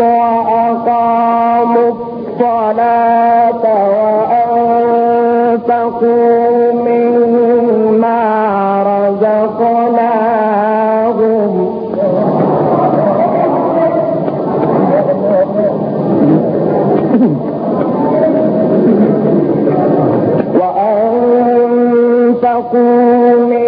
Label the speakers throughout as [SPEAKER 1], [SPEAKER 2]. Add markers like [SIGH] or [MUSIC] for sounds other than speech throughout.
[SPEAKER 1] وأقاموا الصلاة وأنفقوا مما رزقناهم. وأنفقوا من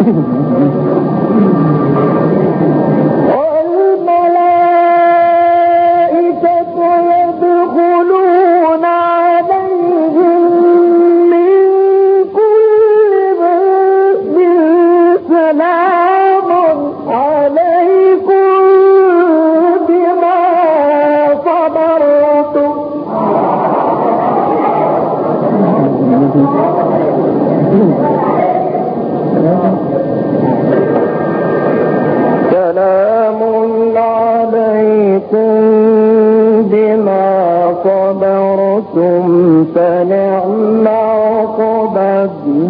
[SPEAKER 1] Gracias. [LAUGHS]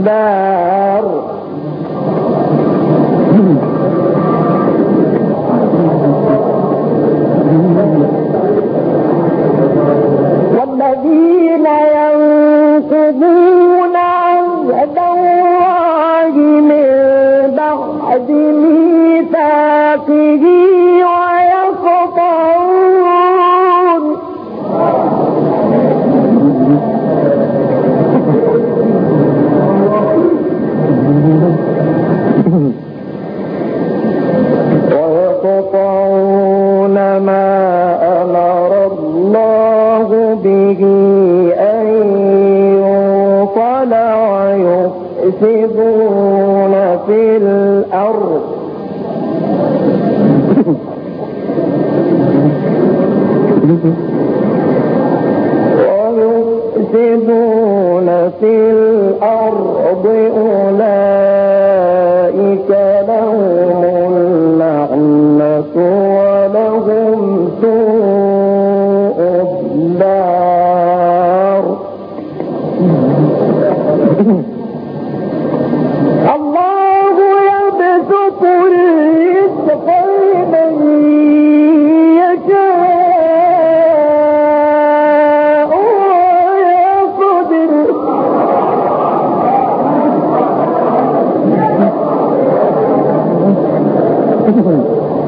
[SPEAKER 1] الدار والذين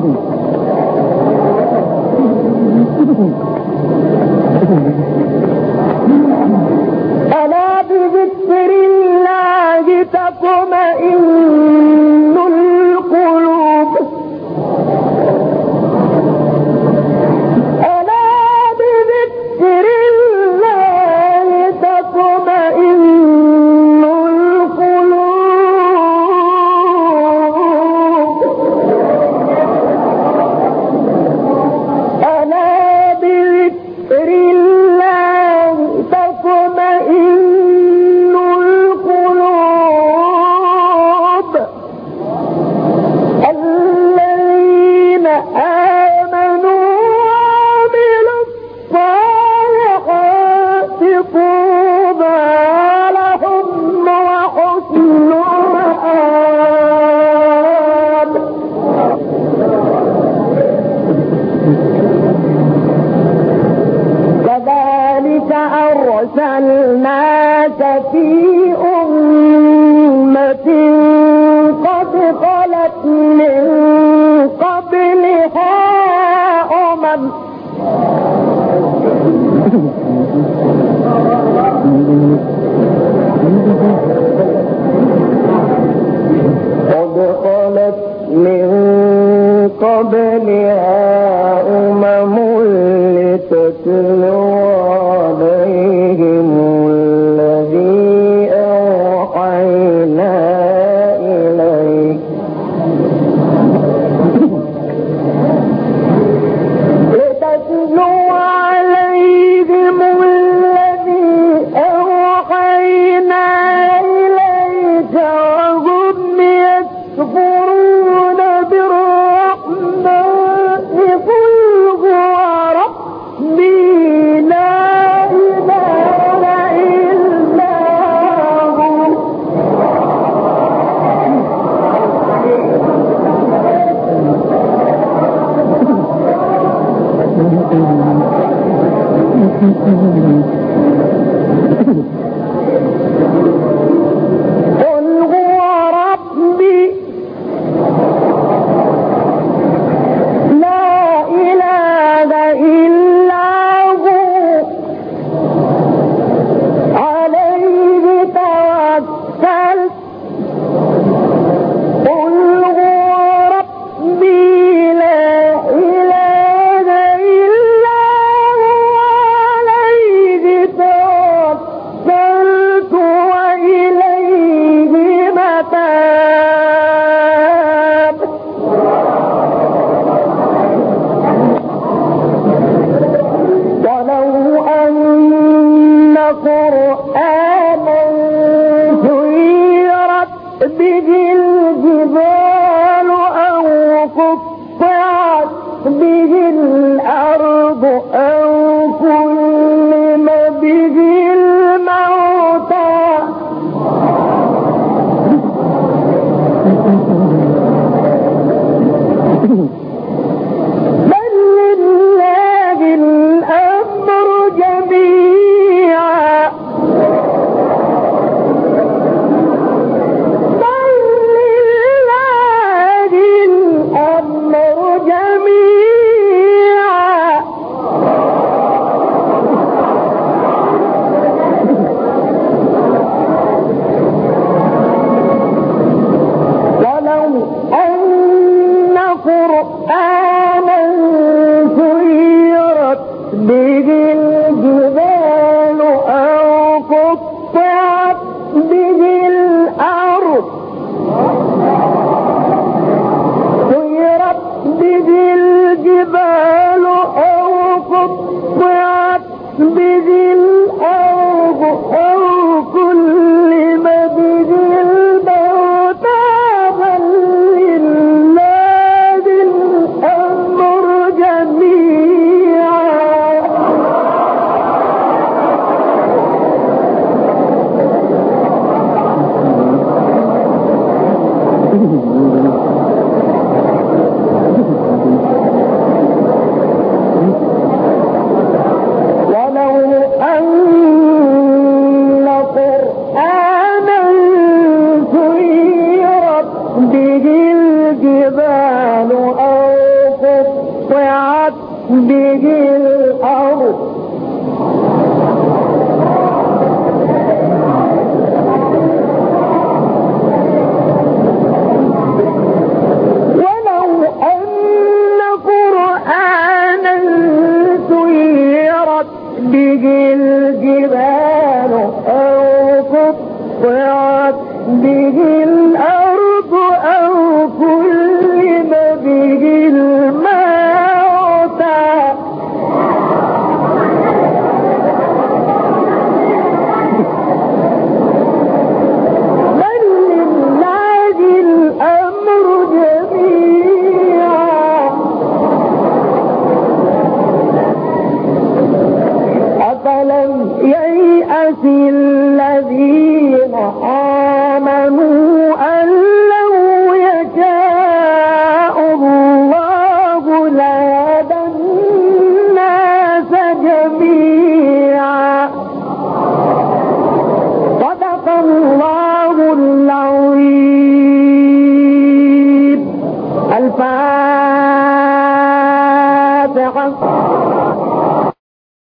[SPEAKER 1] Kennedy. مات في أمة قد خلت من قبلها أمم Thank [LAUGHS] you. なんでだろう?